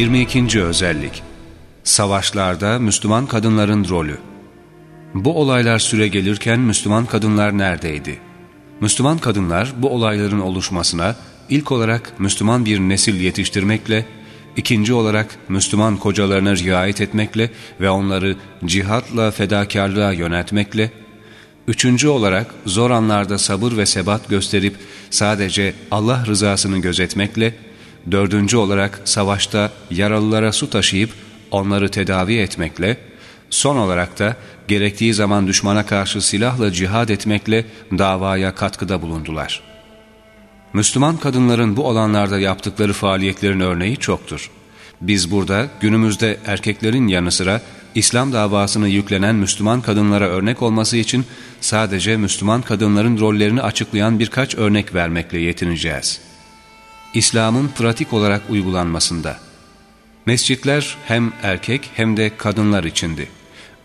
22. özellik Savaşlarda Müslüman kadınların rolü Bu olaylar süre gelirken Müslüman kadınlar neredeydi? Müslüman kadınlar bu olayların oluşmasına ilk olarak Müslüman bir nesil yetiştirmekle, ikinci olarak Müslüman kocalarına riayet etmekle ve onları cihatla fedakarlığa yöneltmekle, üçüncü olarak zor anlarda sabır ve sebat gösterip sadece Allah rızasını gözetmekle, dördüncü olarak savaşta yaralılara su taşıyıp onları tedavi etmekle, son olarak da gerektiği zaman düşmana karşı silahla cihad etmekle davaya katkıda bulundular. Müslüman kadınların bu alanlarda yaptıkları faaliyetlerin örneği çoktur. Biz burada günümüzde erkeklerin yanı sıra İslam davasını yüklenen Müslüman kadınlara örnek olması için sadece Müslüman kadınların rollerini açıklayan birkaç örnek vermekle yetineceğiz. İslam'ın pratik olarak uygulanmasında Mescitler hem erkek hem de kadınlar içindi.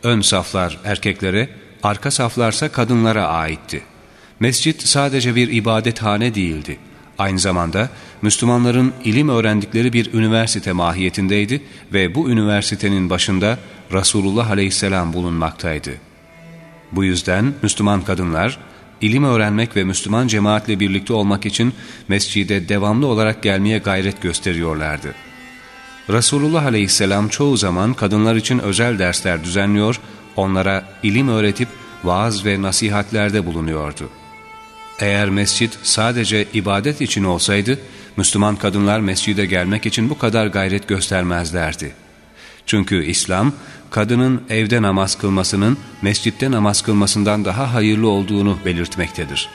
Ön saflar erkeklere, arka saflarsa kadınlara aitti. Mescit sadece bir ibadethane değildi. Aynı zamanda Müslümanların ilim öğrendikleri bir üniversite mahiyetindeydi ve bu üniversitenin başında Resulullah Aleyhisselam bulunmaktaydı. Bu yüzden Müslüman kadınlar, ilim öğrenmek ve Müslüman cemaatle birlikte olmak için mescide devamlı olarak gelmeye gayret gösteriyorlardı. Resulullah Aleyhisselam çoğu zaman kadınlar için özel dersler düzenliyor, onlara ilim öğretip vaaz ve nasihatlerde bulunuyordu. Eğer mescit sadece ibadet için olsaydı, Müslüman kadınlar mescide gelmek için bu kadar gayret göstermezlerdi. Çünkü İslam, kadının evde namaz kılmasının mescitte namaz kılmasından daha hayırlı olduğunu belirtmektedir.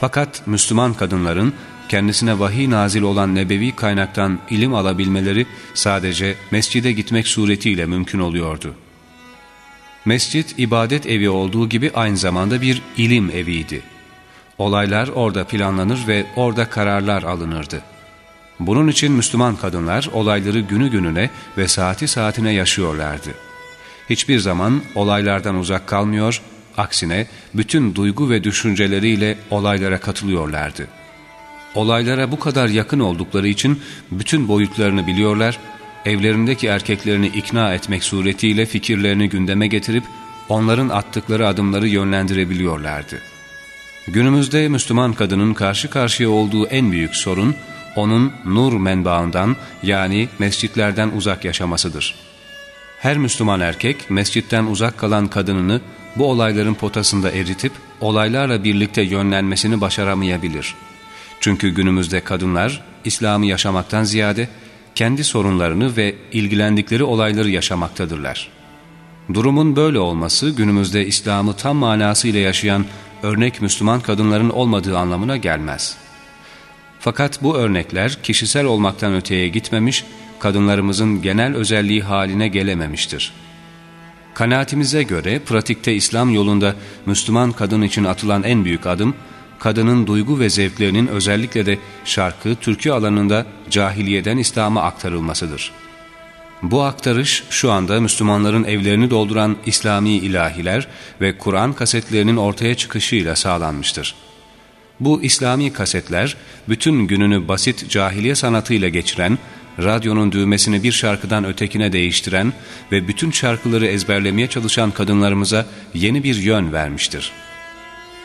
Fakat Müslüman kadınların kendisine vahiy nazil olan nebevi kaynaktan ilim alabilmeleri sadece mescide gitmek suretiyle mümkün oluyordu. Mescit ibadet evi olduğu gibi aynı zamanda bir ilim eviydi. Olaylar orada planlanır ve orada kararlar alınırdı. Bunun için Müslüman kadınlar olayları günü gününe ve saati saatine yaşıyorlardı. Hiçbir zaman olaylardan uzak kalmıyor, aksine bütün duygu ve düşünceleriyle olaylara katılıyorlardı. Olaylara bu kadar yakın oldukları için bütün boyutlarını biliyorlar, evlerindeki erkeklerini ikna etmek suretiyle fikirlerini gündeme getirip onların attıkları adımları yönlendirebiliyorlardı. Günümüzde Müslüman kadının karşı karşıya olduğu en büyük sorun, onun nur menbaından yani mescitlerden uzak yaşamasıdır. Her Müslüman erkek mescitten uzak kalan kadınını bu olayların potasında eritip olaylarla birlikte yönlenmesini başaramayabilir. Çünkü günümüzde kadınlar İslam'ı yaşamaktan ziyade kendi sorunlarını ve ilgilendikleri olayları yaşamaktadırlar. Durumun böyle olması günümüzde İslam'ı tam manasıyla yaşayan örnek Müslüman kadınların olmadığı anlamına gelmez. Fakat bu örnekler kişisel olmaktan öteye gitmemiş, kadınlarımızın genel özelliği haline gelememiştir. Kanaatimize göre pratikte İslam yolunda Müslüman kadın için atılan en büyük adım, kadının duygu ve zevklerinin özellikle de şarkı, türkü alanında cahiliyeden İslam'a aktarılmasıdır. Bu aktarış şu anda Müslümanların evlerini dolduran İslami ilahiler ve Kur'an kasetlerinin ortaya çıkışıyla sağlanmıştır. Bu İslami kasetler bütün gününü basit cahiliye sanatıyla geçiren, radyonun düğmesini bir şarkıdan ötekine değiştiren ve bütün şarkıları ezberlemeye çalışan kadınlarımıza yeni bir yön vermiştir.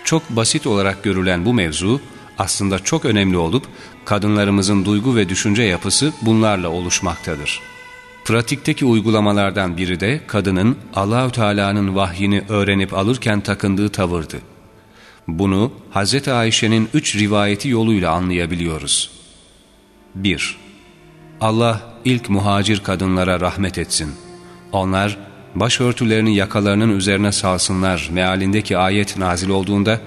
Çok basit olarak görülen bu mevzu aslında çok önemli olup kadınlarımızın duygu ve düşünce yapısı bunlarla oluşmaktadır. Pratikteki uygulamalardan biri de kadının Allahü Teala'nın vahyini öğrenip alırken takındığı tavırdı. Bunu Hz. Ayşe'nin üç rivayeti yoluyla anlayabiliyoruz. 1. Allah ilk muhacir kadınlara rahmet etsin. Onlar başörtülerini yakalarının üzerine salsınlar mealindeki ayet nazil olduğunda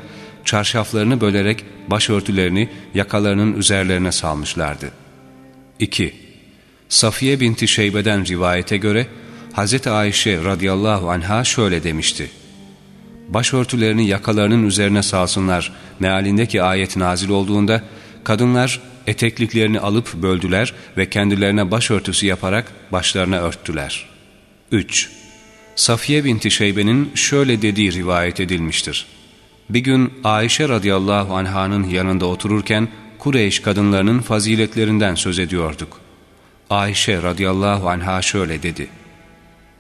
çarşaflarını bölerek başörtülerini yakalarının üzerlerine salmışlardı. 2. Safiye binti Şeybe'den rivayete göre Hz. Ayşe radıyallahu anha şöyle demişti. Başörtülerini yakalarının üzerine salsınlar mealindeki ayet nazil olduğunda kadınlar etekliklerini alıp böldüler ve kendilerine başörtüsü yaparak başlarına örttüler. 3. Safiye binti Şeybe'nin şöyle dediği rivayet edilmiştir. Bir gün Ayşe radıyallahu anhanın yanında otururken Kureyş kadınlarının faziletlerinden söz ediyorduk. Ayşe radıyallahu anha şöyle dedi.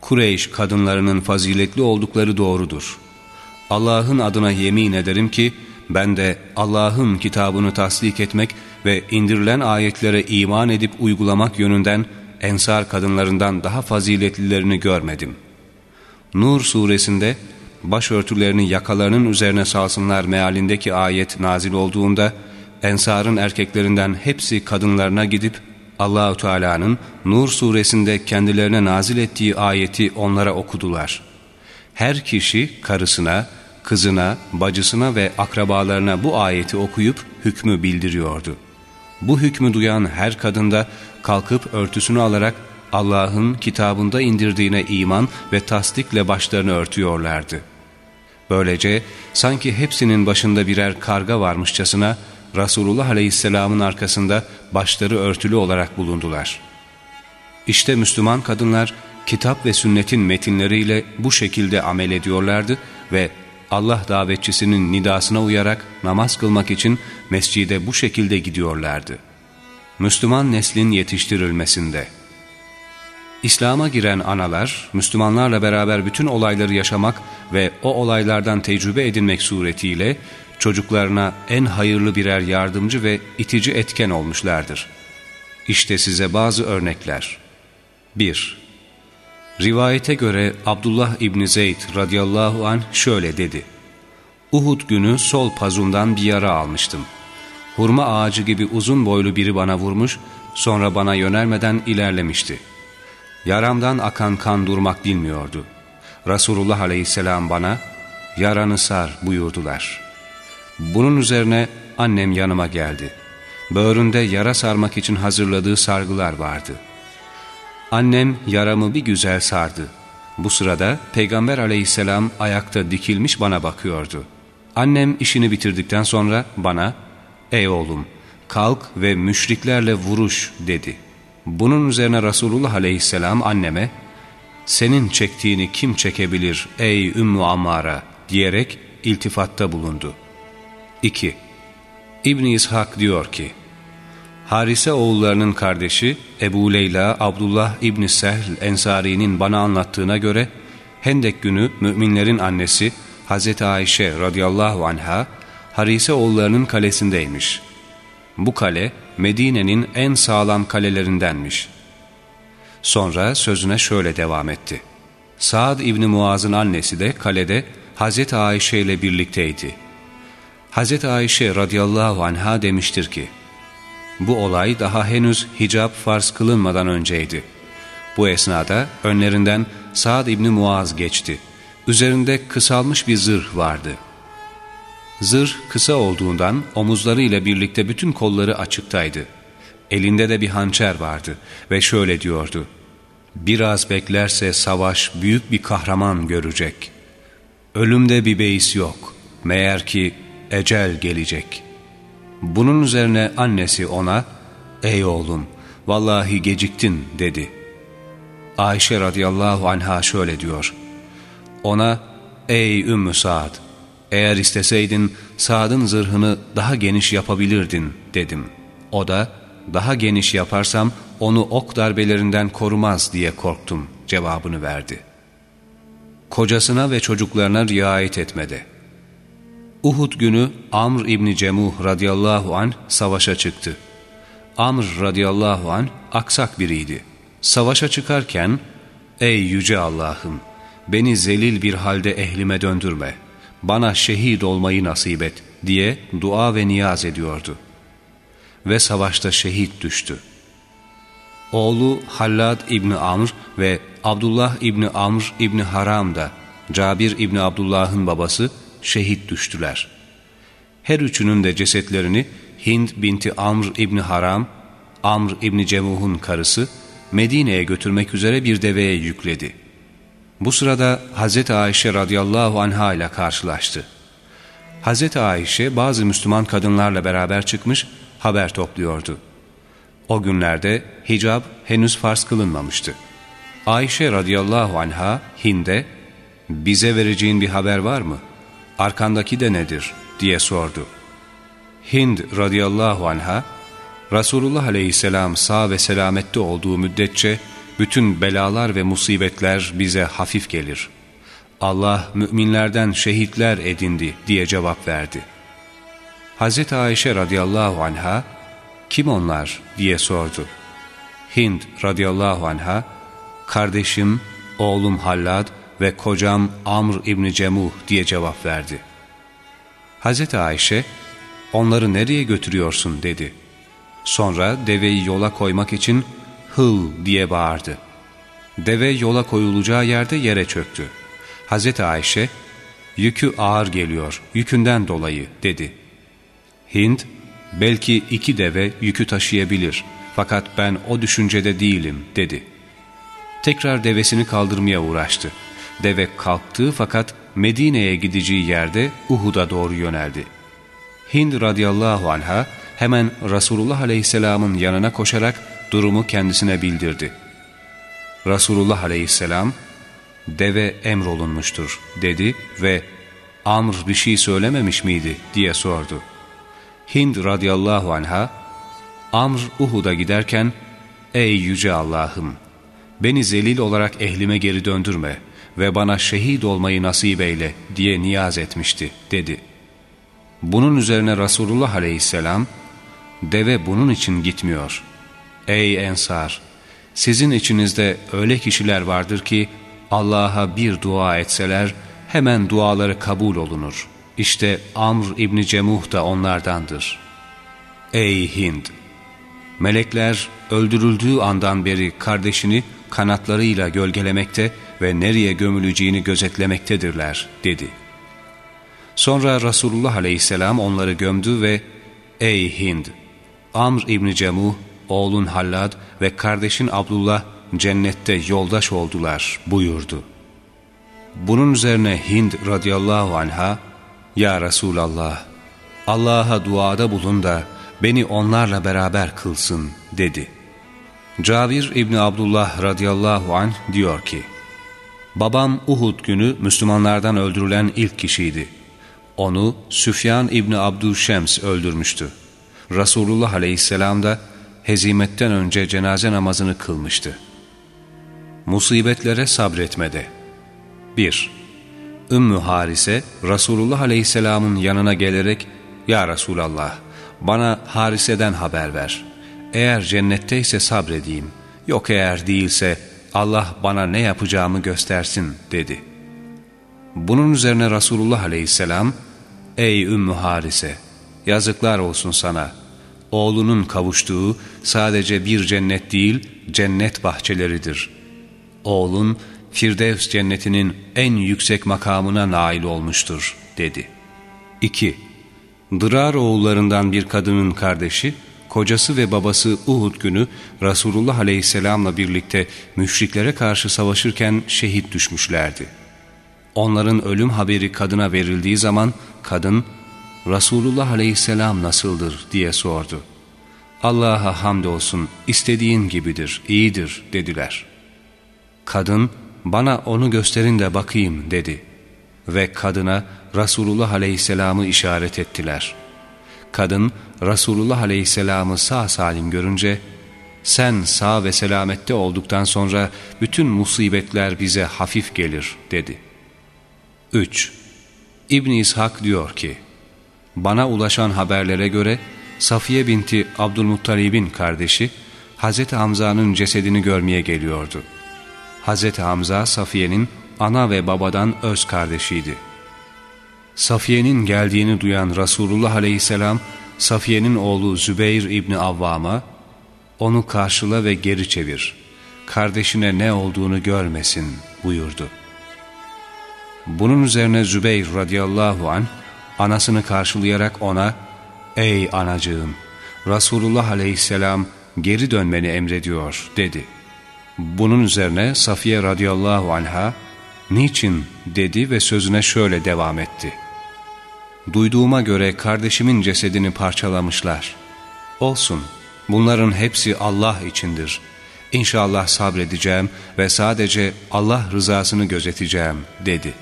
Kureyş kadınlarının faziletli oldukları doğrudur. Allah'ın adına yemin ederim ki ben de Allah'ın kitabını tasdik etmek ve indirilen ayetlere iman edip uygulamak yönünden ensar kadınlarından daha faziletlilerini görmedim. Nur suresinde başörtülerini yakalarının üzerine salsınlar mealindeki ayet nazil olduğunda ensarın erkeklerinden hepsi kadınlarına gidip Allahu Teala'nın Nur suresinde kendilerine nazil ettiği ayeti onlara okudular. Her kişi karısına, kızına, bacısına ve akrabalarına bu ayeti okuyup hükmü bildiriyordu. Bu hükmü duyan her kadında kalkıp örtüsünü alarak Allah'ın kitabında indirdiğine iman ve tasdikle başlarını örtüyorlardı. Böylece sanki hepsinin başında birer karga varmışçasına Resulullah Aleyhisselam'ın arkasında başları örtülü olarak bulundular. İşte Müslüman kadınlar kitap ve sünnetin metinleriyle bu şekilde amel ediyorlardı ve Allah davetçisinin nidasına uyarak namaz kılmak için mescide bu şekilde gidiyorlardı. Müslüman neslin yetiştirilmesinde İslam'a giren analar, Müslümanlarla beraber bütün olayları yaşamak ve o olaylardan tecrübe edinmek suretiyle çocuklarına en hayırlı birer yardımcı ve itici etken olmuşlardır. İşte size bazı örnekler. 1. Rivayete göre Abdullah İbni Zeyd radıyallahu anh şöyle dedi. Uhud günü sol pazumdan bir yara almıştım. Hurma ağacı gibi uzun boylu biri bana vurmuş, sonra bana yönelmeden ilerlemişti. Yaramdan akan kan durmak bilmiyordu. Resulullah aleyhisselam bana, yaranı sar buyurdular. Bunun üzerine annem yanıma geldi. Böğründe yara sarmak için hazırladığı sargılar vardı.'' Annem yaramı bir güzel sardı. Bu sırada Peygamber aleyhisselam ayakta dikilmiş bana bakıyordu. Annem işini bitirdikten sonra bana, ''Ey oğlum, kalk ve müşriklerle vuruş.'' dedi. Bunun üzerine Resulullah aleyhisselam anneme, ''Senin çektiğini kim çekebilir ey Ümmü Ammara?'' diyerek iltifatta bulundu. 2. İbn İshak diyor ki, Harise oğullarının kardeşi Ebu Leyla Abdullah İbni Sehl Ensari'nin bana anlattığına göre Hendek günü müminlerin annesi Hazreti Ayşe radıyallahu anha Harise oğullarının kalesindeymiş. Bu kale Medine'nin en sağlam kalelerindenmiş. Sonra sözüne şöyle devam etti. Saad İbni Muaz'ın annesi de kalede Hazreti Ayşe ile birlikteydi. Hazreti Ayşe radıyallahu anha demiştir ki, bu olay daha henüz hicap farz kılınmadan önceydi. Bu esnada önlerinden Sa'd İbni Muaz geçti. Üzerinde kısalmış bir zırh vardı. Zırh kısa olduğundan omuzlarıyla birlikte bütün kolları açıktaydı. Elinde de bir hançer vardı ve şöyle diyordu. Biraz beklerse savaş büyük bir kahraman görecek. Ölümde bir beis yok. Meğer ki ecel gelecek.'' Bunun üzerine annesi ona, ''Ey oğlum, vallahi geciktin.'' dedi. Ayşe radıyallahu anha şöyle diyor. Ona, ''Ey Ümmü Sa'd, eğer isteseydin Sa'd'ın zırhını daha geniş yapabilirdin.'' dedim. O da, ''Daha geniş yaparsam onu ok darbelerinden korumaz diye korktum.'' cevabını verdi. Kocasına ve çocuklarına riayet etmedi. Uhud günü Amr İbni Cemuh radıyallahu an savaşa çıktı. Amr radıyallahu an aksak biriydi. Savaşa çıkarken, ''Ey yüce Allah'ım, beni zelil bir halde ehlime döndürme, bana şehit olmayı nasip et.'' diye dua ve niyaz ediyordu. Ve savaşta şehit düştü. Oğlu Hallad İbni Amr ve Abdullah İbni Amr İbni Haram da Cabir İbni Abdullah'ın babası şehit düştüler. Her üçünün de cesetlerini Hind binti Amr İbni Haram, Amr İbni Cemuh'un karısı Medine'ye götürmek üzere bir deveye yükledi. Bu sırada Hz. Ayşe radıyallahu anha ile karşılaştı. Hz. Ayşe bazı Müslüman kadınlarla beraber çıkmış haber topluyordu. O günlerde hicab henüz farz kılınmamıştı. Ayşe radıyallahu anha Hind'e bize vereceğin bir haber var mı? Arkandaki de nedir diye sordu. Hind radıyallahu anha, Resulullah aleyhisselam sağ ve selamette olduğu müddetçe bütün belalar ve musibetler bize hafif gelir. Allah müminlerden şehitler edindi diye cevap verdi. Hz. Ayşe radıyallahu anha, kim onlar diye sordu. Hind radıyallahu anha, kardeşim, oğlum Hallad ve kocam Amr İbni Cemuh diye cevap verdi. Hz. Ayşe, onları nereye götürüyorsun dedi. Sonra deveyi yola koymak için hıl diye bağırdı. Deve yola koyulacağı yerde yere çöktü. Hz. Ayşe, yükü ağır geliyor, yükünden dolayı dedi. Hind, belki iki deve yükü taşıyabilir fakat ben o düşüncede değilim dedi. Tekrar devesini kaldırmaya uğraştı. Deve kalktı fakat Medine'ye gideceği yerde Uhud'a doğru yöneldi. Hind radıyallahu anha hemen Resulullah aleyhisselamın yanına koşarak durumu kendisine bildirdi. Resulullah aleyhisselam, deve emrolunmuştur dedi ve Amr bir şey söylememiş miydi diye sordu. Hind radıyallahu anha, Amr Uhud'a giderken, ''Ey yüce Allah'ım, beni zelil olarak ehlime geri döndürme ve bana şehit olmayı nasip eyle.'' diye niyaz etmişti, dedi. Bunun üzerine Resulullah aleyhisselam, ''Deve bunun için gitmiyor. Ey Ensar! Sizin içinizde öyle kişiler vardır ki, Allah'a bir dua etseler, hemen duaları kabul olunur. İşte Amr İbni Cemuh da onlardandır. Ey Hind! Melekler öldürüldüğü andan beri kardeşini kanatlarıyla gölgelemekte ve nereye gömüleceğini gözetlemektedirler, dedi. Sonra Resulullah aleyhisselam onları gömdü ve Ey Hind! Amr İbni Cemuh, oğlun Hallad ve kardeşin Abdullah cennette yoldaş oldular buyurdu. Bunun üzerine Hind radıyallahu anha, Ya Resulallah, Allah'a duada bulun da beni onlarla beraber kılsın dedi. Cabir İbni Abdullah radıyallahu anh diyor ki, Babam Uhud günü Müslümanlardan öldürülen ilk kişiydi. Onu Süfyan İbni Abdüşems öldürmüştü. Resulullah aleyhisselam da hezimetten önce cenaze namazını kılmıştı. Musibetlere sabretmede 1. Ümmü Harise Resulullah Aleyhisselam'ın yanına gelerek ''Ya Resulallah bana Harise'den haber ver. Eğer cennetteyse sabredeyim. Yok eğer değilse Allah bana ne yapacağımı göstersin.'' dedi. Bunun üzerine Resulullah Aleyhisselam ''Ey Ümmü Harise yazıklar olsun sana. Oğlunun kavuştuğu sadece bir cennet değil cennet bahçeleridir. Oğlun Firdevs cennetinin en yüksek makamına nail olmuştur, dedi. 2. Dırar oğullarından bir kadının kardeşi, kocası ve babası Uhud günü Resulullah Aleyhisselam'la birlikte müşriklere karşı savaşırken şehit düşmüşlerdi. Onların ölüm haberi kadına verildiği zaman kadın, Resulullah Aleyhisselam nasıldır diye sordu. Allah'a hamdolsun istediğin gibidir, iyidir dediler. Kadın, bana onu gösterin de bakayım dedi. Ve kadına Resulullah Aleyhisselam'ı işaret ettiler. Kadın Resulullah Aleyhisselam'ı sağ salim görünce sen sağ ve selamette olduktan sonra bütün musibetler bize hafif gelir dedi. 3. İbn İshak diyor ki bana ulaşan haberlere göre Safiye binti Abdülmuttalib'in kardeşi Hz. Hamza'nın cesedini görmeye geliyordu. Hz. Hamza Safiye'nin ana ve babadan öz kardeşiydi. Safiye'nin geldiğini duyan Resulullah aleyhisselam Safiye'nin oğlu Zübeyir İbni Avvam'a onu karşıla ve geri çevir. Kardeşine ne olduğunu görmesin buyurdu. Bunun üzerine Zübeyir radıyallahu an anasını karşılayarak ona Ey anacığım Resulullah aleyhisselam geri dönmeni emrediyor dedi. Bunun üzerine Safiye radıyallahu anha niçin dedi ve sözüne şöyle devam etti. Duyduğuma göre kardeşimin cesedini parçalamışlar. Olsun bunların hepsi Allah içindir. İnşallah sabredeceğim ve sadece Allah rızasını gözeteceğim dedi.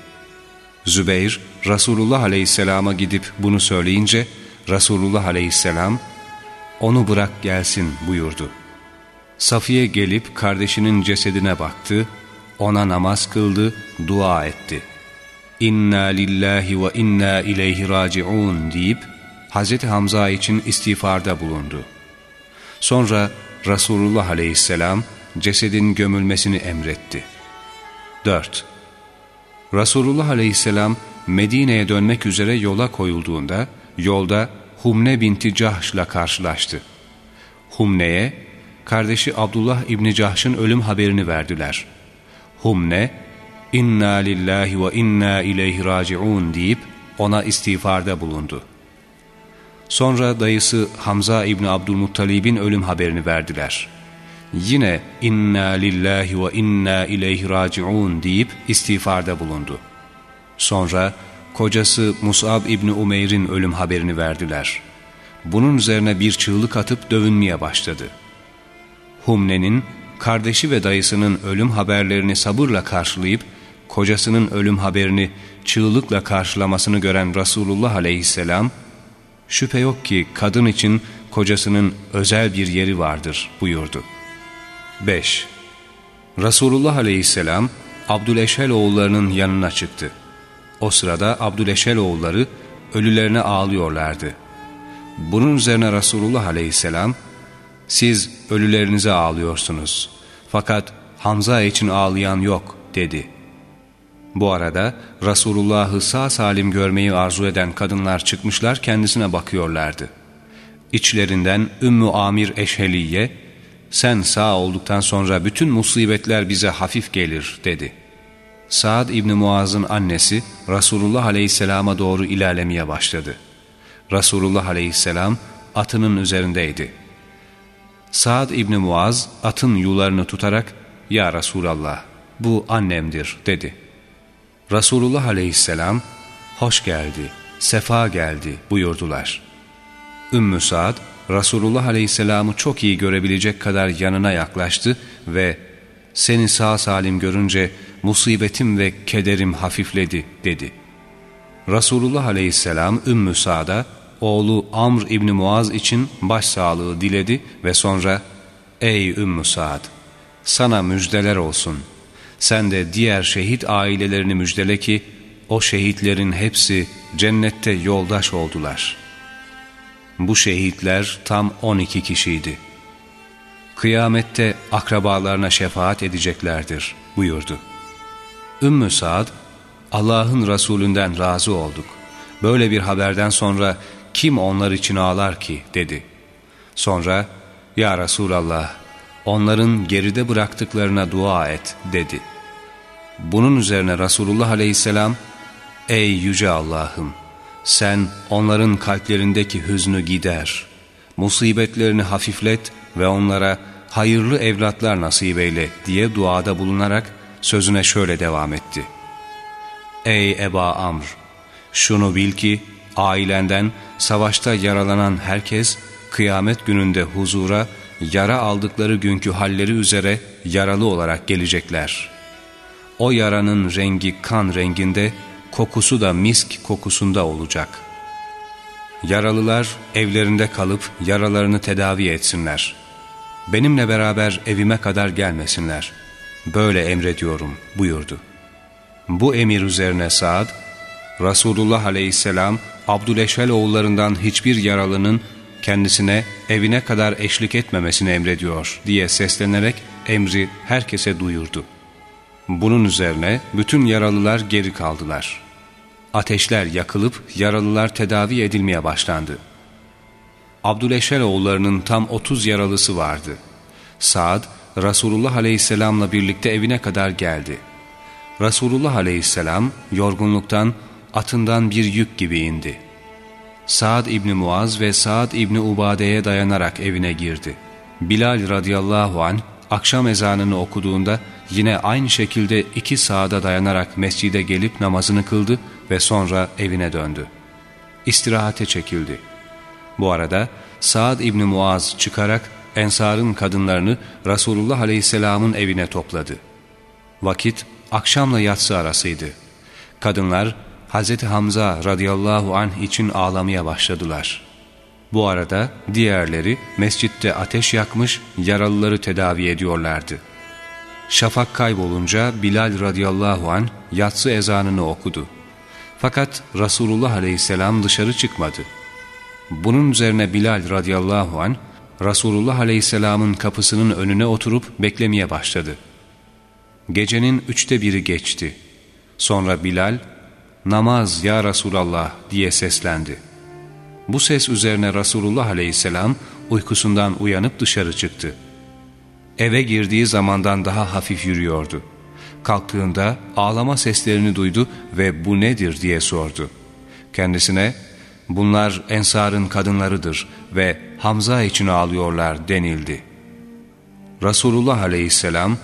Zübeyir, Resulullah Aleyhisselam'a gidip bunu söyleyince, Resulullah Aleyhisselam, onu bırak gelsin buyurdu. Safiye gelip kardeşinin cesedine baktı, ona namaz kıldı, dua etti. İnna lillahi ve inna ileyhi raciun deyip Hz. Hamza için istiğfarda bulundu. Sonra Resulullah aleyhisselam cesedin gömülmesini emretti. 4. Resulullah aleyhisselam Medine'ye dönmek üzere yola koyulduğunda yolda Humne binti Cahş'la karşılaştı. Humne'ye kardeşi Abdullah İbni Cahş'ın ölüm haberini verdiler. Humne, inna lillahi ve inna ileyhi raciun deyip ona istiğfarda bulundu. Sonra dayısı Hamza İbni Abdülmuttalib'in ölüm haberini verdiler. Yine inna lillahi ve inna ileyhi raciun deyip istiğfarda bulundu. Sonra kocası Mus'ab İbni Umeyr'in ölüm haberini verdiler. Bunun üzerine bir çığlık atıp dövünmeye başladı. Humne'nin kardeşi ve dayısının ölüm haberlerini sabırla karşılayıp kocasının ölüm haberini çığlıkla karşılamasını gören Resulullah aleyhisselam şüphe yok ki kadın için kocasının özel bir yeri vardır buyurdu. 5. Resulullah aleyhisselam Abdüleşel oğullarının yanına çıktı. O sırada Abdüleşel oğulları ölülerine ağlıyorlardı. Bunun üzerine Resulullah aleyhisselam siz ölülerinize ağlıyorsunuz. Fakat Hamza için ağlayan yok dedi. Bu arada Resulullah'ı sağ salim görmeyi arzu eden kadınlar çıkmışlar kendisine bakıyorlardı. İçlerinden Ümmü Amir Eşheliye, sen sağ olduktan sonra bütün musibetler bize hafif gelir dedi. Saad İbni Muaz'ın annesi Resulullah Aleyhisselam'a doğru ilerlemeye başladı. Resulullah Aleyhisselam atının üzerindeydi. Saad İbni Muaz atın yularını tutarak ''Ya Resulallah bu annemdir'' dedi. Resulullah aleyhisselam hoş geldi, sefa geldi buyurdular. Ümmü Saad Resulullah aleyhisselamı çok iyi görebilecek kadar yanına yaklaştı ve seni sağ salim görünce musibetim ve kederim hafifledi dedi. Resulullah aleyhisselam Ümmü Saad'a oğlu Amr İbni Muaz için başsağlığı diledi ve sonra ''Ey Ümmü Saad, sana müjdeler olsun. Sen de diğer şehit ailelerini müjdele ki o şehitlerin hepsi cennette yoldaş oldular. Bu şehitler tam 12 kişiydi. Kıyamette akrabalarına şefaat edeceklerdir buyurdu. Ümmü Saad, Allah'ın Resulünden razı olduk. Böyle bir haberden sonra kim onlar için ağlar ki dedi. Sonra ya Resulallah onların geride bıraktıklarına dua et dedi. Bunun üzerine Resulullah aleyhisselam Ey yüce Allah'ım sen onların kalplerindeki hüznü gider, musibetlerini hafiflet ve onlara hayırlı evlatlar nasip eyle diye duada bulunarak sözüne şöyle devam etti. Ey Eba Amr! Şunu bil ki ailenden savaşta yaralanan herkes kıyamet gününde huzura yara aldıkları günkü halleri üzere yaralı olarak gelecekler. O yaranın rengi kan renginde, kokusu da misk kokusunda olacak. Yaralılar evlerinde kalıp yaralarını tedavi etsinler. Benimle beraber evime kadar gelmesinler. Böyle emrediyorum buyurdu. Bu emir üzerine Saad, Resulullah aleyhisselam Abdüleşel oğullarından hiçbir yaralının kendisine evine kadar eşlik etmemesini emrediyor diye seslenerek emri herkese duyurdu. Bunun üzerine bütün yaralılar geri kaldılar. Ateşler yakılıp yaralılar tedavi edilmeye başlandı. Abdüleşel oğullarının tam 30 yaralısı vardı. Saad, Resulullah Aleyhisselam'la birlikte evine kadar geldi. Resulullah Aleyhisselam yorgunluktan atından bir yük gibi indi. Saad İbni Muaz ve Saad İbni Ubade'ye dayanarak evine girdi. Bilal radıyallahu anh akşam ezanını okuduğunda yine aynı şekilde iki sağda dayanarak mescide gelip namazını kıldı ve sonra evine döndü. İstirahate çekildi. Bu arada Saad İbni Muaz çıkarak Ensar'ın kadınlarını Resulullah Aleyhisselam'ın evine topladı. Vakit akşamla yatsı arasıydı. Kadınlar Hz. Hamza radıyallahu anh için ağlamaya başladılar. Bu arada diğerleri mescitte ateş yakmış yaralıları tedavi ediyorlardı. Şafak kaybolunca Bilal radıyallahu anh yatsı ezanını okudu. Fakat Resulullah aleyhisselam dışarı çıkmadı. Bunun üzerine Bilal radıyallahu anh Resulullah aleyhisselamın kapısının önüne oturup beklemeye başladı. Gecenin üçte biri geçti. Sonra Bilal, namaz ya Resulallah diye seslendi. Bu ses üzerine Resulullah aleyhisselam uykusundan uyanıp dışarı çıktı. Eve girdiği zamandan daha hafif yürüyordu. Kalktığında ağlama seslerini duydu ve bu nedir diye sordu. Kendisine bunlar ensarın kadınlarıdır ve Hamza için ağlıyorlar denildi. Resulullah aleyhisselam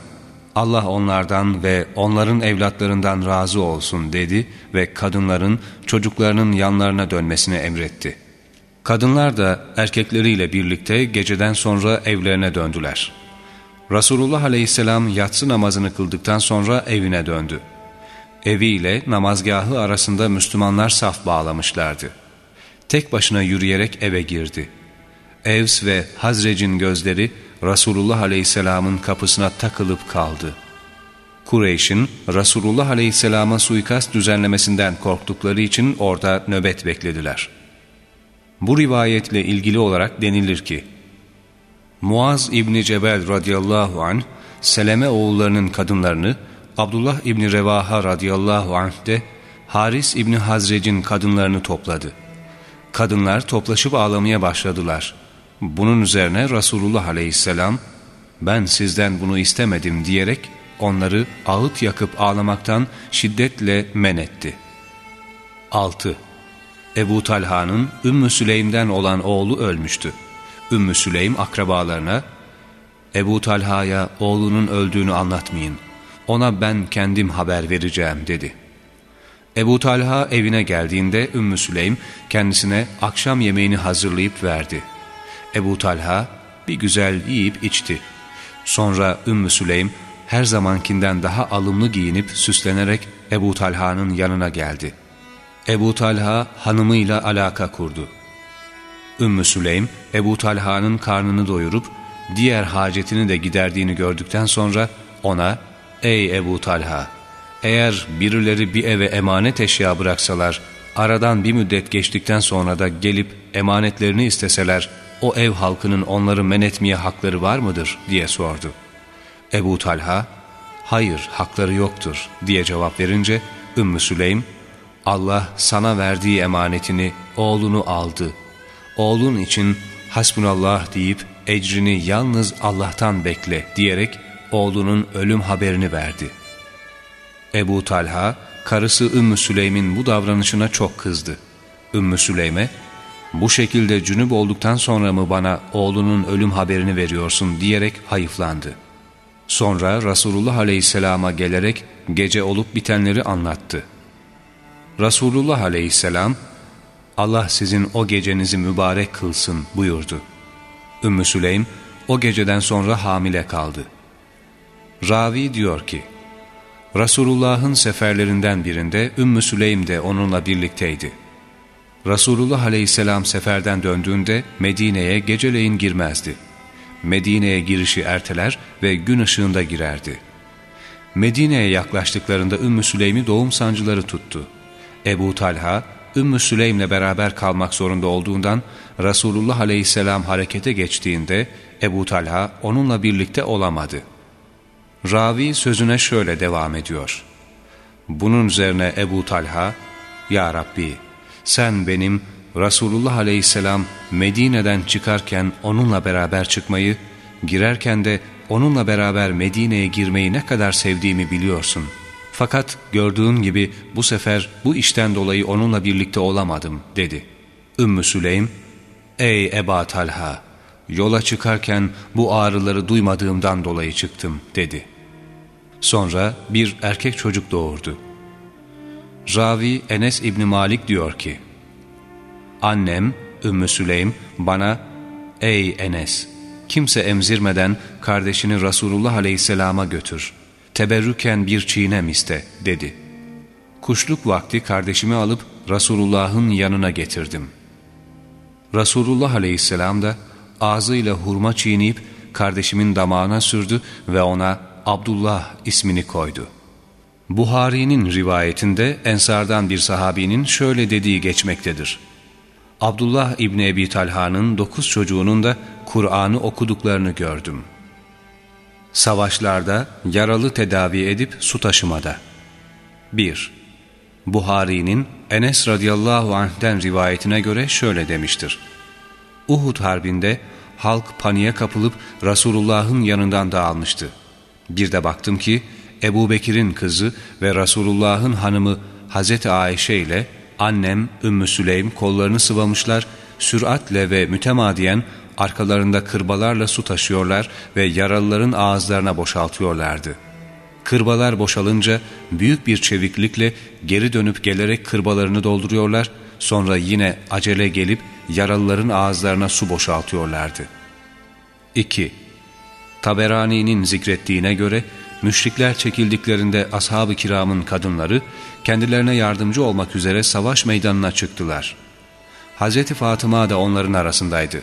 Allah onlardan ve onların evlatlarından razı olsun dedi ve kadınların çocuklarının yanlarına dönmesini emretti. Kadınlar da erkekleriyle birlikte geceden sonra evlerine döndüler. Resulullah aleyhisselam yatsı namazını kıldıktan sonra evine döndü. Evi ile namazgahı arasında Müslümanlar saf bağlamışlardı. Tek başına yürüyerek eve girdi. Evs ve Hazrec'in gözleri Resulullah Aleyhisselam'ın kapısına takılıp kaldı. Kureyş'in Resulullah Aleyhisselam'a suikast düzenlemesinden korktukları için orada nöbet beklediler. Bu rivayetle ilgili olarak denilir ki, Muaz İbni Cebel radıyallahu anh, Seleme oğullarının kadınlarını, Abdullah İbni Revaha radıyallahu anh de Haris İbni Hazrec'in kadınlarını topladı. Kadınlar toplaşıp ağlamaya başladılar. Bunun üzerine Resulullah aleyhisselam ben sizden bunu istemedim diyerek onları ağıt yakıp ağlamaktan şiddetle men etti. 6. Ebu Talha'nın Ümmü Süleym'den olan oğlu ölmüştü. Ümmü Süleym akrabalarına Ebu Talha'ya oğlunun öldüğünü anlatmayın. Ona ben kendim haber vereceğim dedi. Ebu Talha evine geldiğinde Ümmü Süleym kendisine akşam yemeğini hazırlayıp verdi. Ebu Talha bir güzel yiyip içti. Sonra Ümmü Süleym her zamankinden daha alımlı giyinip süslenerek Ebu Talha'nın yanına geldi. Ebu Talha hanımıyla alaka kurdu. Ümmü Süleym Ebu Talha'nın karnını doyurup diğer hacetini de giderdiğini gördükten sonra ona ''Ey Ebu Talha, eğer birileri bir eve emanet eşya bıraksalar, aradan bir müddet geçtikten sonra da gelip emanetlerini isteseler, o ev halkının onları men etmeye hakları var mıdır diye sordu. Ebu Talha, hayır hakları yoktur diye cevap verince Ümmü Süleym, Allah sana verdiği emanetini oğlunu aldı. Oğlun için hasbunallah deyip ecrini yalnız Allah'tan bekle diyerek oğlunun ölüm haberini verdi. Ebu Talha, karısı Ümmü Süleym'in bu davranışına çok kızdı. Ümmü Süleym'e, bu şekilde cünüp olduktan sonra mı bana oğlunun ölüm haberini veriyorsun diyerek hayıflandı. Sonra Resulullah Aleyhisselam'a gelerek gece olup bitenleri anlattı. Resulullah Aleyhisselam, Allah sizin o gecenizi mübarek kılsın buyurdu. Ümmü Süleym o geceden sonra hamile kaldı. Ravi diyor ki, Resulullah'ın seferlerinden birinde Ümmü Süleym de onunla birlikteydi. Resulullah aleyhisselam seferden döndüğünde Medine'ye geceleyin girmezdi. Medine'ye girişi erteler ve gün ışığında girerdi. Medine'ye yaklaştıklarında Ümmü Süleym'i doğum sancıları tuttu. Ebu Talha, Ümmü Süleym'le beraber kalmak zorunda olduğundan Resulullah aleyhisselam harekete geçtiğinde Ebu Talha onunla birlikte olamadı. Ravi sözüne şöyle devam ediyor. Bunun üzerine Ebu Talha, Ya Rabbi sen benim Resulullah aleyhisselam Medine'den çıkarken onunla beraber çıkmayı, girerken de onunla beraber Medine'ye girmeyi ne kadar sevdiğimi biliyorsun. Fakat gördüğün gibi bu sefer bu işten dolayı onunla birlikte olamadım dedi. Ümmü Süleym, ey Eba Talha, yola çıkarken bu ağrıları duymadığımdan dolayı çıktım dedi. Sonra bir erkek çocuk doğurdu. Ravi Enes İbni Malik diyor ki, Annem Ümmü Süleym bana, ''Ey Enes, kimse emzirmeden kardeşini Resulullah Aleyhisselam'a götür, teberrüken bir çiğnem iste.'' dedi. Kuşluk vakti kardeşimi alıp Resulullah'ın yanına getirdim. Resulullah aleyhisselam da ağzıyla hurma çiğneyip kardeşimin damağına sürdü ve ona Abdullah ismini koydu. Buhari'nin rivayetinde Ensardan bir sahabinin şöyle dediği geçmektedir. Abdullah İbni Ebi Talha'nın dokuz çocuğunun da Kur'an'ı okuduklarını gördüm. Savaşlarda, yaralı tedavi edip su taşımada. 1. Buhari'nin Enes radıyallahu anh'den rivayetine göre şöyle demiştir. Uhud harbinde halk paniğe kapılıp Resulullah'ın yanından dağılmıştı. Bir de baktım ki Ebu Bekir'in kızı ve Resulullah'ın hanımı Hazreti Ayşe ile annem Ümmü Süleym kollarını sıvamışlar, süratle ve mütemadiyen arkalarında kırbalarla su taşıyorlar ve yaralıların ağızlarına boşaltıyorlardı. Kırbalar boşalınca büyük bir çeviklikle geri dönüp gelerek kırbalarını dolduruyorlar, sonra yine acele gelip yaralıların ağızlarına su boşaltıyorlardı. 2. Taberani'nin zikrettiğine göre müşrikler çekildiklerinde ashab-ı kiramın kadınları kendilerine yardımcı olmak üzere savaş meydanına çıktılar. Hz. Fatıma da onların arasındaydı.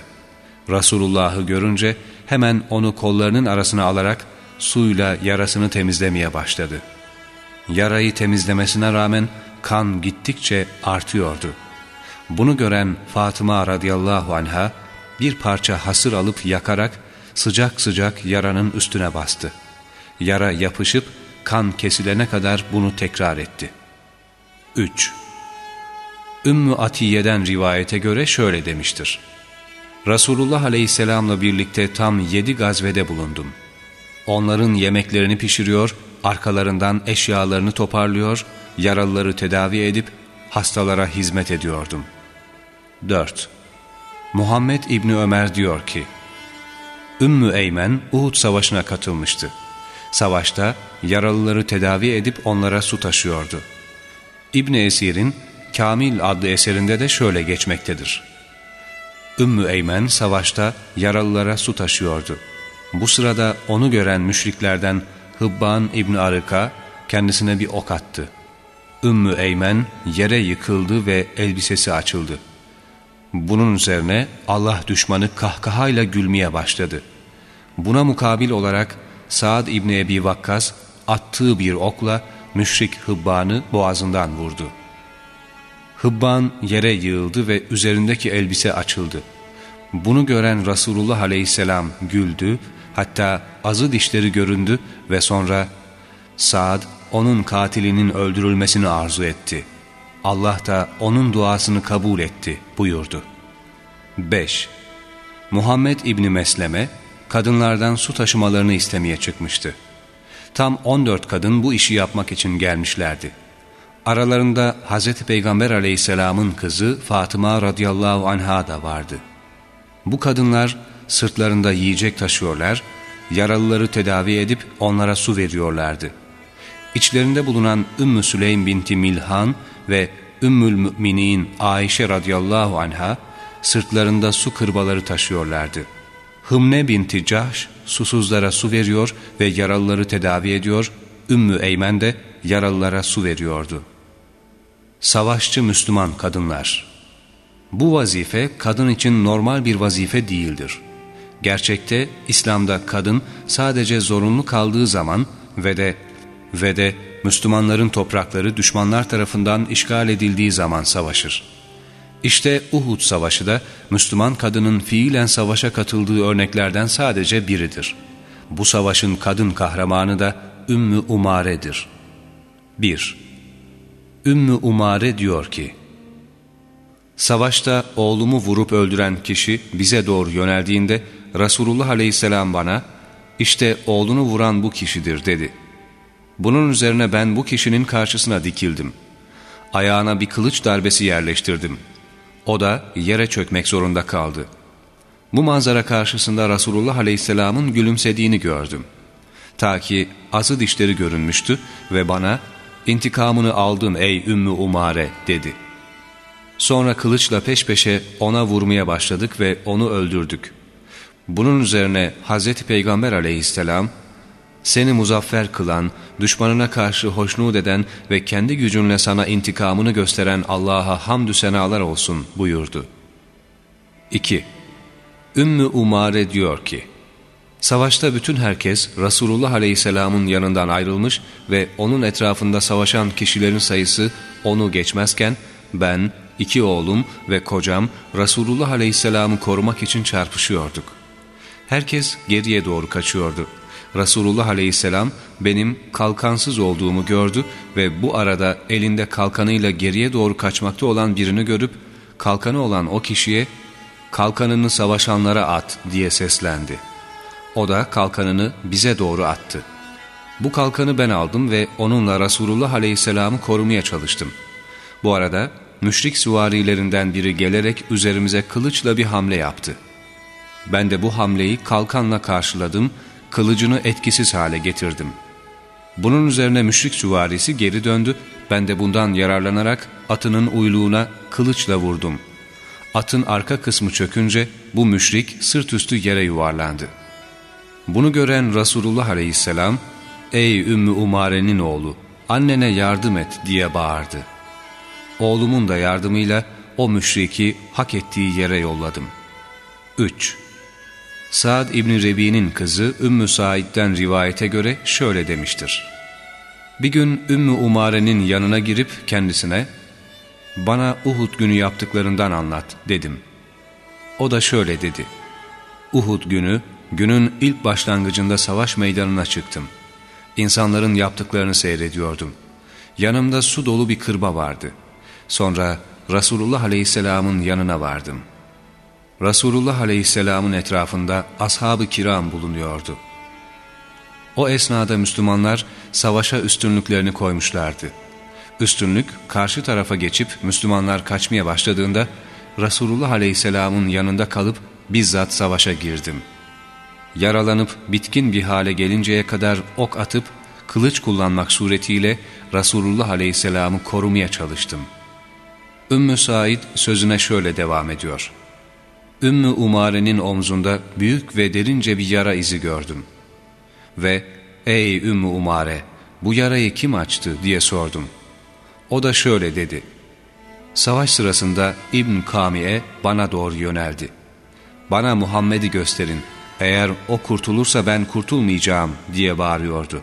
Resulullah'ı görünce hemen onu kollarının arasına alarak suyla yarasını temizlemeye başladı. Yarayı temizlemesine rağmen kan gittikçe artıyordu. Bunu gören Fatıma radıyallahu anha bir parça hasır alıp yakarak sıcak sıcak yaranın üstüne bastı. Yara yapışıp kan kesilene kadar bunu tekrar etti. 3. Ümmü Atiye'den rivayete göre şöyle demiştir. Resulullah aleyhisselamla birlikte tam yedi gazvede bulundum. Onların yemeklerini pişiriyor, arkalarından eşyalarını toparlıyor, yaralıları tedavi edip hastalara hizmet ediyordum. 4. Muhammed İbni Ömer diyor ki, Ümmü Eymen Uhud Savaşı'na katılmıştı. Savaşta yaralıları tedavi edip onlara su taşıyordu. İbni Esir'in Kamil adlı eserinde de şöyle geçmektedir. Ümmü Eymen savaşta yaralılara su taşıyordu. Bu sırada onu gören müşriklerden Hıbban İbni Arık'a kendisine bir ok attı. Ümmü Eymen yere yıkıldı ve elbisesi açıldı. Bunun üzerine Allah düşmanı kahkahayla gülmeye başladı. Buna mukabil olarak Saad İbni Ebi Vakkas attığı bir okla müşrik Hıbban'ı boğazından vurdu. Hıbban yere yığıldı ve üzerindeki elbise açıldı. Bunu gören Resulullah aleyhisselam güldü, hatta azı dişleri göründü ve sonra Saad onun katilinin öldürülmesini arzu etti. Allah da onun duasını kabul etti buyurdu. 5. Muhammed İbni Mesleme kadınlardan su taşımalarını istemeye çıkmıştı. Tam 14 kadın bu işi yapmak için gelmişlerdi. Aralarında Hz. Peygamber aleyhisselamın kızı Fatıma radıyallahu anha da vardı. Bu kadınlar sırtlarında yiyecek taşıyorlar, yaralıları tedavi edip onlara su veriyorlardı. İçlerinde bulunan Ümmü Süleym binti Milhan ve Ümmül Müminin Ayşe radıyallahu anha sırtlarında su kırbaları taşıyorlardı. Hımne binti Cahş susuzlara su veriyor ve yaralıları tedavi ediyor, Ümmü Eymen de yaralılara su veriyordu. Savaşçı Müslüman kadınlar Bu vazife kadın için normal bir vazife değildir. Gerçekte İslam'da kadın sadece zorunlu kaldığı zaman ve de ve de Müslümanların toprakları düşmanlar tarafından işgal edildiği zaman savaşır. İşte Uhud Savaşı da Müslüman kadının fiilen savaşa katıldığı örneklerden sadece biridir. Bu savaşın kadın kahramanı da Ümmü Umare'dir. 1. Ümmü Umare diyor ki, Savaşta oğlumu vurup öldüren kişi bize doğru yöneldiğinde Resulullah Aleyhisselam bana, işte oğlunu vuran bu kişidir dedi. Bunun üzerine ben bu kişinin karşısına dikildim. Ayağına bir kılıç darbesi yerleştirdim.'' O da yere çökmek zorunda kaldı. Bu manzara karşısında Resulullah Aleyhisselam'ın gülümsediğini gördüm. Ta ki azı dişleri görünmüştü ve bana intikamını aldın ey Ümmü Umare dedi. Sonra kılıçla peş peşe ona vurmaya başladık ve onu öldürdük. Bunun üzerine Hazreti Peygamber aleyhisselam seni muzaffer kılan, düşmanına karşı hoşnut eden ve kendi gücünle sana intikamını gösteren Allah'a hamdü senalar olsun buyurdu. 2. Ümmü Umare diyor ki, Savaşta bütün herkes Resulullah Aleyhisselam'ın yanından ayrılmış ve onun etrafında savaşan kişilerin sayısı onu geçmezken ben, iki oğlum ve kocam Resulullah Aleyhisselam'ı korumak için çarpışıyorduk. Herkes geriye doğru kaçıyordu. Resulullah Aleyhisselam benim kalkansız olduğumu gördü ve bu arada elinde kalkanıyla geriye doğru kaçmakta olan birini görüp kalkanı olan o kişiye kalkanını savaşanlara at diye seslendi. O da kalkanını bize doğru attı. Bu kalkanı ben aldım ve onunla Resulullah Aleyhisselam'ı korumaya çalıştım. Bu arada müşrik süvarilerinden biri gelerek üzerimize kılıçla bir hamle yaptı. Ben de bu hamleyi kalkanla karşıladım, kılıcını etkisiz hale getirdim. Bunun üzerine müşrik süvarisi geri döndü, ben de bundan yararlanarak atının uyluğuna kılıçla vurdum. Atın arka kısmı çökünce bu müşrik sırt üstü yere yuvarlandı. Bunu gören Resulullah aleyhisselam, ''Ey Ümmü Umare'nin oğlu, annene yardım et.'' diye bağırdı. Oğlumun da yardımıyla o müşriki hak ettiği yere yolladım. 3. Saad İbni Rebi'nin kızı Ümmü Said'den rivayete göre şöyle demiştir. Bir gün Ümmü Umare'nin yanına girip kendisine ''Bana Uhud günü yaptıklarından anlat.'' dedim. O da şöyle dedi. Uhud günü, günün ilk başlangıcında savaş meydanına çıktım. İnsanların yaptıklarını seyrediyordum. Yanımda su dolu bir kırba vardı. Sonra Resulullah Aleyhisselam'ın yanına vardım. Resulullah Aleyhisselam'ın etrafında ashab-ı kiram bulunuyordu. O esnada Müslümanlar savaşa üstünlüklerini koymuşlardı. Üstünlük karşı tarafa geçip Müslümanlar kaçmaya başladığında Resulullah Aleyhisselam'ın yanında kalıp bizzat savaşa girdim. Yaralanıp bitkin bir hale gelinceye kadar ok atıp kılıç kullanmak suretiyle Resulullah Aleyhisselam'ı korumaya çalıştım. Ümmü Said sözüne şöyle devam ediyor. Ümmü Umare'nin omzunda büyük ve derince bir yara izi gördüm. Ve ''Ey Ümmü Umare, bu yarayı kim açtı?'' diye sordum. O da şöyle dedi. Savaş sırasında İbn Kami'e bana doğru yöneldi. ''Bana Muhammed'i gösterin, eğer o kurtulursa ben kurtulmayacağım.'' diye bağırıyordu.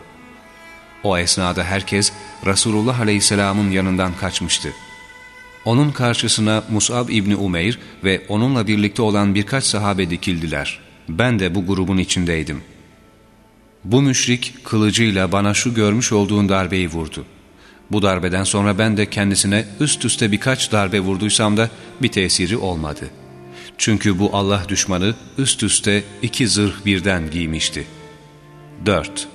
O esnada herkes Resulullah Aleyhisselam'ın yanından kaçmıştı. Onun karşısına Mus'ab İbni Umeyr ve onunla birlikte olan birkaç sahabe dikildiler. Ben de bu grubun içindeydim. Bu müşrik kılıcıyla bana şu görmüş olduğun darbeyi vurdu. Bu darbeden sonra ben de kendisine üst üste birkaç darbe vurduysam da bir tesiri olmadı. Çünkü bu Allah düşmanı üst üste iki zırh birden giymişti. 4.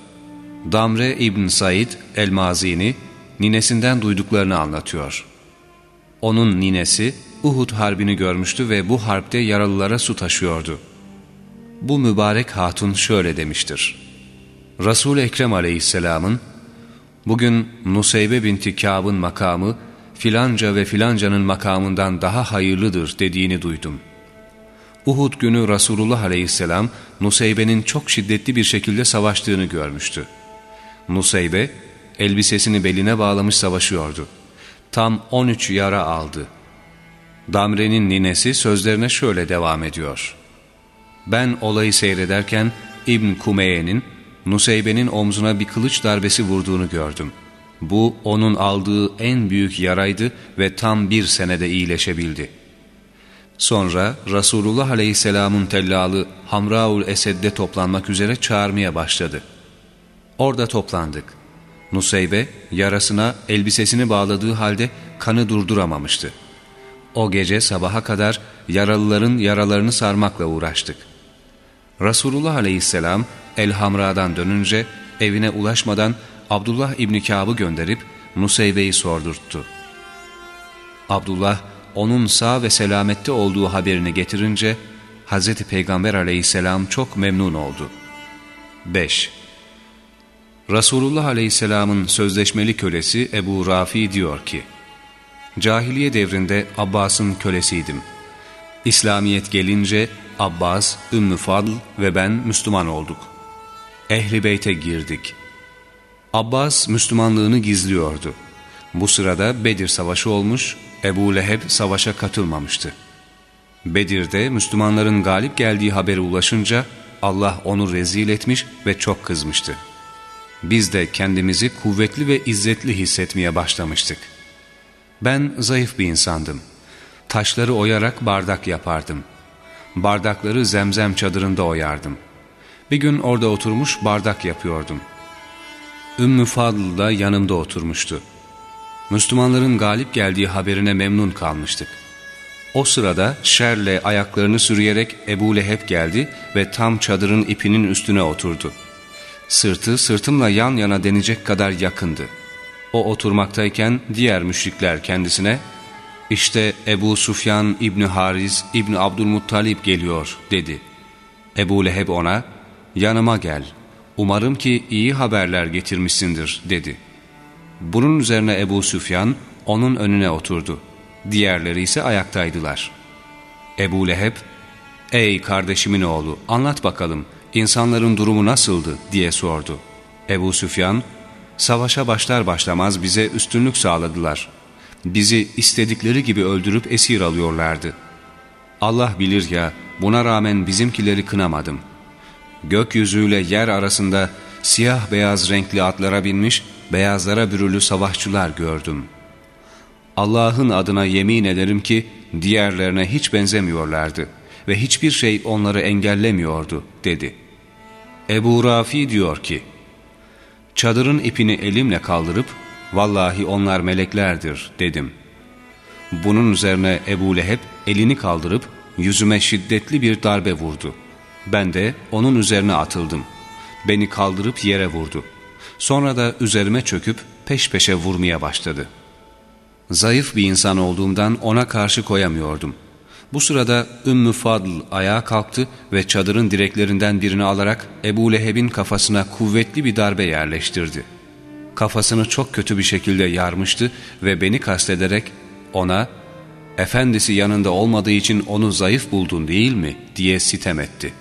Damre İbn Said El-Mazini ninesinden duyduklarını anlatıyor. Onun ninesi Uhud harbini görmüştü ve bu harpte yaralılara su taşıyordu. Bu mübarek hatun şöyle demiştir. resul Ekrem aleyhisselamın, bugün Nuseybe binti Kâb'ın makamı filanca ve filancanın makamından daha hayırlıdır dediğini duydum. Uhud günü Resulullah aleyhisselam Nuseybe'nin çok şiddetli bir şekilde savaştığını görmüştü. Nuseybe elbisesini beline bağlamış savaşıyordu tam 13 yara aldı. Damre'nin ninesi sözlerine şöyle devam ediyor. Ben olayı seyrederken İbn Kumeye'nin Nuseybe'nin omzuna bir kılıç darbesi vurduğunu gördüm. Bu onun aldığı en büyük yaraydı ve tam bir senede iyileşebildi. Sonra Resulullah Aleyhisselam'ın tellalı Hamraul Esed'de toplanmak üzere çağırmaya başladı. Orada toplandık. Nuseybe yarasına elbisesini bağladığı halde kanı durduramamıştı. O gece sabaha kadar yaralıların yaralarını sarmakla uğraştık. Resulullah aleyhisselam Elhamra'dan dönünce evine ulaşmadan Abdullah İbni Kâb'ı gönderip Nuseybe'yi sordurttu. Abdullah onun sağ ve selamette olduğu haberini getirince Hz. Peygamber aleyhisselam çok memnun oldu. 5. Resulullah Aleyhisselam'ın sözleşmeli kölesi Ebu Rafi diyor ki, Cahiliye devrinde Abbas'ın kölesiydim. İslamiyet gelince Abbas, Ümmü Fadl ve ben Müslüman olduk. Ehli Beyt'e girdik. Abbas Müslümanlığını gizliyordu. Bu sırada Bedir Savaşı olmuş, Ebu Leheb savaşa katılmamıştı. Bedir'de Müslümanların galip geldiği haberi ulaşınca Allah onu rezil etmiş ve çok kızmıştı. Biz de kendimizi kuvvetli ve izzetli hissetmeye başlamıştık. Ben zayıf bir insandım. Taşları oyarak bardak yapardım. Bardakları zemzem çadırında oyardım. Bir gün orada oturmuş bardak yapıyordum. Ümmü Fadıl da yanımda oturmuştu. Müslümanların galip geldiği haberine memnun kalmıştık. O sırada şerle ayaklarını sürüyerek Ebu Leheb geldi ve tam çadırın ipinin üstüne oturdu. Sırtı sırtımla yan yana denecek kadar yakındı. O oturmaktayken diğer müşrikler kendisine işte Ebu Sufyan İbni Hariz İbni Abdülmuttalip geliyor dedi. Ebu Leheb ona yanıma gel umarım ki iyi haberler getirmişsindir dedi. Bunun üzerine Ebu Süfyan onun önüne oturdu. Diğerleri ise ayaktaydılar. Ebu Leheb, ''Ey kardeşimin oğlu anlat bakalım insanların durumu nasıldı?'' diye sordu. Ebu Süfyan, ''Savaşa başlar başlamaz bize üstünlük sağladılar. Bizi istedikleri gibi öldürüp esir alıyorlardı. Allah bilir ya buna rağmen bizimkileri kınamadım. Gökyüzüyle yer arasında siyah beyaz renkli atlara binmiş, beyazlara bürülü savaşçılar gördüm.'' Allah'ın adına yemin ederim ki diğerlerine hiç benzemiyorlardı ve hiçbir şey onları engellemiyordu dedi. Ebu Rafi diyor ki, Çadırın ipini elimle kaldırıp, vallahi onlar meleklerdir dedim. Bunun üzerine Ebu Leheb elini kaldırıp yüzüme şiddetli bir darbe vurdu. Ben de onun üzerine atıldım. Beni kaldırıp yere vurdu. Sonra da üzerime çöküp peş peşe vurmaya başladı.'' Zayıf bir insan olduğumdan ona karşı koyamıyordum. Bu sırada Ümmü Fadl ayağa kalktı ve çadırın direklerinden birini alarak Ebu Leheb'in kafasına kuvvetli bir darbe yerleştirdi. Kafasını çok kötü bir şekilde yarmıştı ve beni kastederek ona ''Efendisi yanında olmadığı için onu zayıf buldun değil mi?'' diye sitem etti.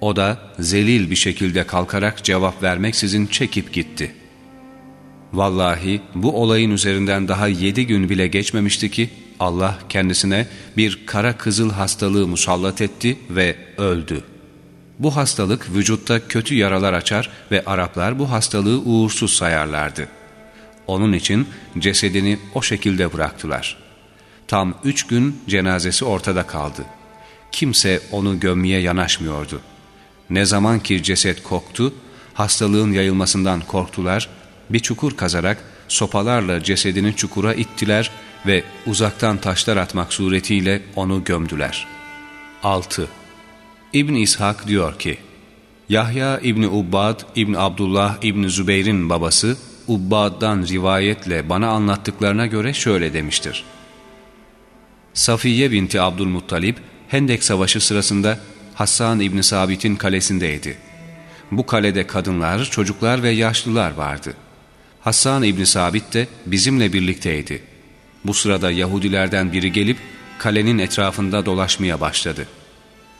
O da zelil bir şekilde kalkarak cevap vermeksizin çekip gitti.'' Vallahi bu olayın üzerinden daha yedi gün bile geçmemişti ki Allah kendisine bir kara kızıl hastalığı musallat etti ve öldü. Bu hastalık vücutta kötü yaralar açar ve Araplar bu hastalığı uğursuz sayarlardı. Onun için cesedini o şekilde bıraktılar. Tam üç gün cenazesi ortada kaldı. Kimse onu gömmeye yanaşmıyordu. Ne zaman ki ceset koktu, hastalığın yayılmasından korktular bir çukur kazarak sopalarla cesedini çukura ittiler ve uzaktan taşlar atmak suretiyle onu gömdüler. 6. İbn İshak diyor ki, Yahya İbni Ubbad İbni Abdullah İbni Zübeyir'in babası Ubbad'dan rivayetle bana anlattıklarına göre şöyle demiştir. Safiye binti Abdülmuttalip Hendek Savaşı sırasında Hassan İbni Sabit'in kalesindeydi. Bu kalede kadınlar, çocuklar ve yaşlılar vardı.'' Hassan İbni Sabit de bizimle birlikteydi. Bu sırada Yahudilerden biri gelip kalenin etrafında dolaşmaya başladı.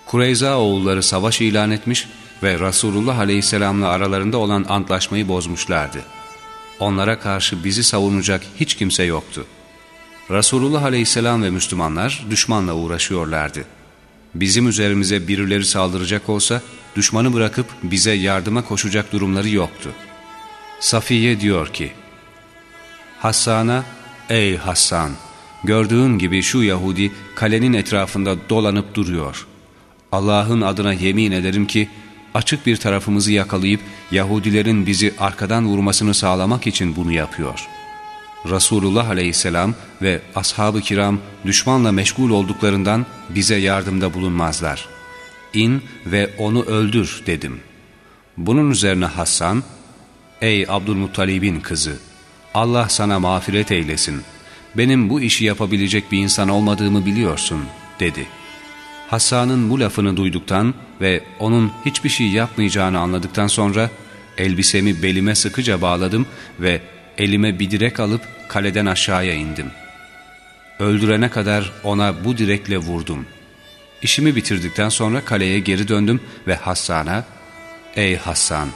Kureyza oğulları savaş ilan etmiş ve Resulullah Aleyhisselam'la aralarında olan antlaşmayı bozmuşlardı. Onlara karşı bizi savunacak hiç kimse yoktu. Resulullah Aleyhisselam ve Müslümanlar düşmanla uğraşıyorlardı. Bizim üzerimize birileri saldıracak olsa düşmanı bırakıp bize yardıma koşacak durumları yoktu.'' Safiye diyor ki, Hassan'a, ''Ey Hassan, gördüğün gibi şu Yahudi kalenin etrafında dolanıp duruyor. Allah'ın adına yemin ederim ki, açık bir tarafımızı yakalayıp Yahudilerin bizi arkadan vurmasını sağlamak için bunu yapıyor. Resulullah aleyhisselam ve ashab-ı kiram düşmanla meşgul olduklarından bize yardımda bulunmazlar. İn ve onu öldür dedim. Bunun üzerine Hassan, Ey Abdülmuttalib'in kızı! Allah sana mağfiret eylesin. Benim bu işi yapabilecek bir insan olmadığımı biliyorsun, dedi. Hassan'ın bu lafını duyduktan ve onun hiçbir şey yapmayacağını anladıktan sonra elbisemi belime sıkıca bağladım ve elime bir direk alıp kaleden aşağıya indim. Öldürene kadar ona bu direkle vurdum. İşimi bitirdikten sonra kaleye geri döndüm ve Hassan'a ''Ey Hasan,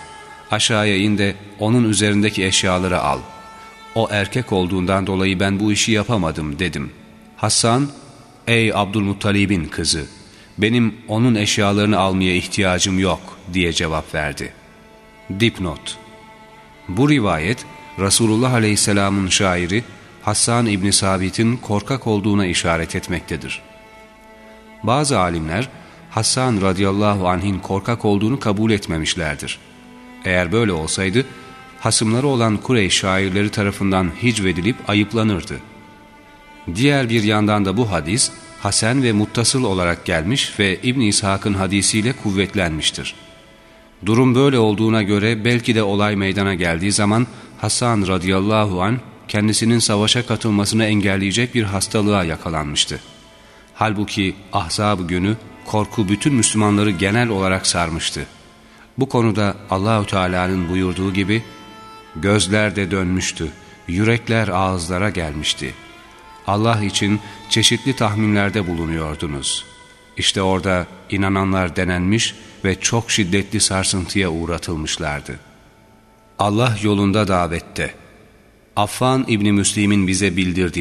aşağıya in de onun üzerindeki eşyaları al. O erkek olduğundan dolayı ben bu işi yapamadım.'' dedim. Hasan, ''Ey Abdülmuttalib'in kızı, benim onun eşyalarını almaya ihtiyacım yok.'' diye cevap verdi. Dipnot Bu rivayet, Resulullah Aleyhisselam'ın şairi Hassan İbni Sabit'in korkak olduğuna işaret etmektedir. Bazı alimler, Hassan radıyallahu anh'in korkak olduğunu kabul etmemişlerdir. Eğer böyle olsaydı, hasımları olan Kureyş şairleri tarafından hicvedilip ayıplanırdı. Diğer bir yandan da bu hadis, Hasen ve muttasıl olarak gelmiş ve İbn İshak'ın hadisiyle kuvvetlenmiştir. Durum böyle olduğuna göre belki de olay meydana geldiği zaman Hasan radıyallahu an kendisinin savaşa katılmasını engelleyecek bir hastalığa yakalanmıştı. Halbuki ahzab günü korku bütün Müslümanları genel olarak sarmıştı. Bu konuda Allahü Teala'nın buyurduğu gibi gözler de dönmüştü, yürekler ağızlara gelmişti. Allah için çeşitli tahminlerde bulunuyordunuz. İşte orada inananlar denenmiş ve çok şiddetli sarsıntıya uğratılmışlardı. Allah yolunda davette Affan İbni Müslim'in bize bildirdiği